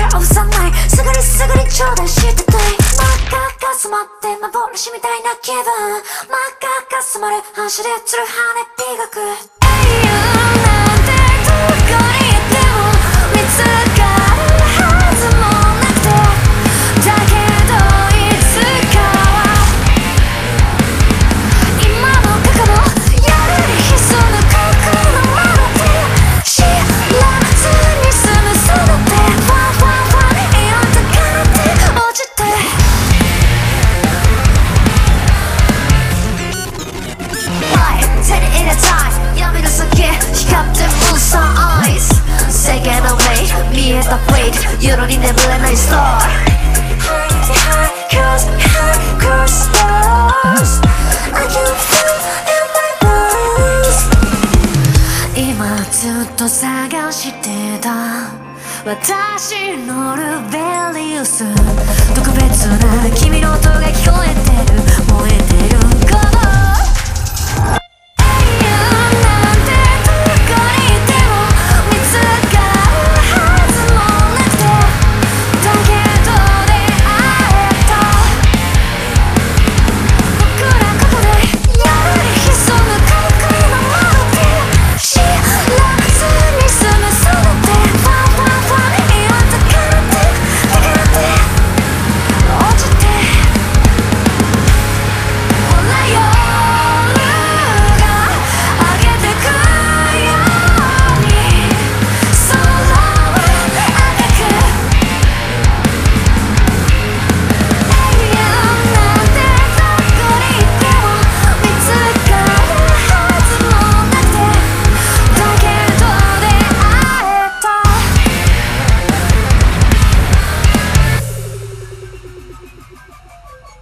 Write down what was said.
中オフサンライすぐにすぐに頂戴してたい真っ赤か染まって幻みたいな気分真っ赤か染まる反射で映る羽美学永遠イ見えたフェイト夜に眠れないスター High, high, cause, I'm cross stars I can feel in my bones 今ずっと探してた私のルベリウス特別な君の音が聞こえてる燃えてる